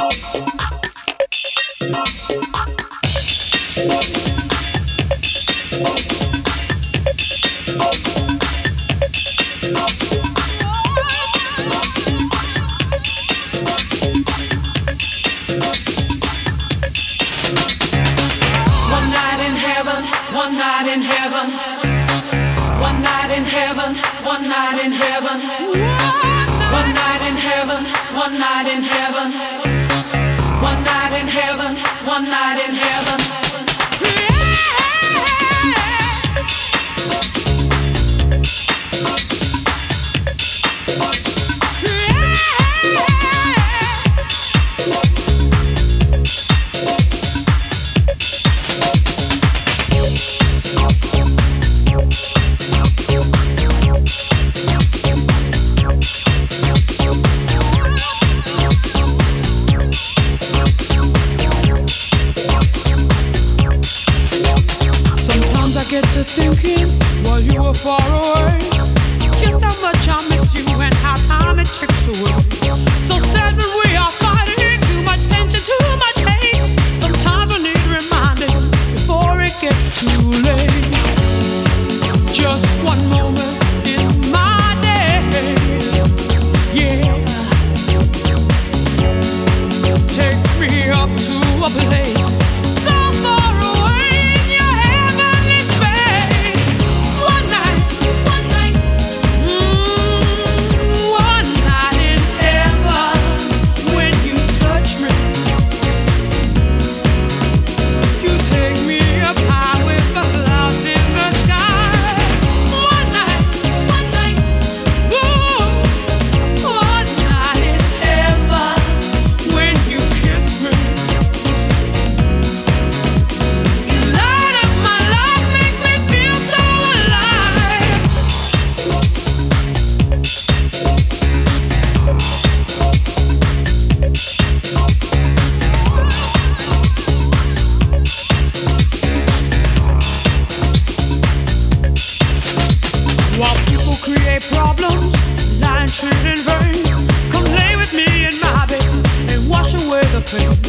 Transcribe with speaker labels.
Speaker 1: Oh. one night in heaven. Thinking while you were far away. feel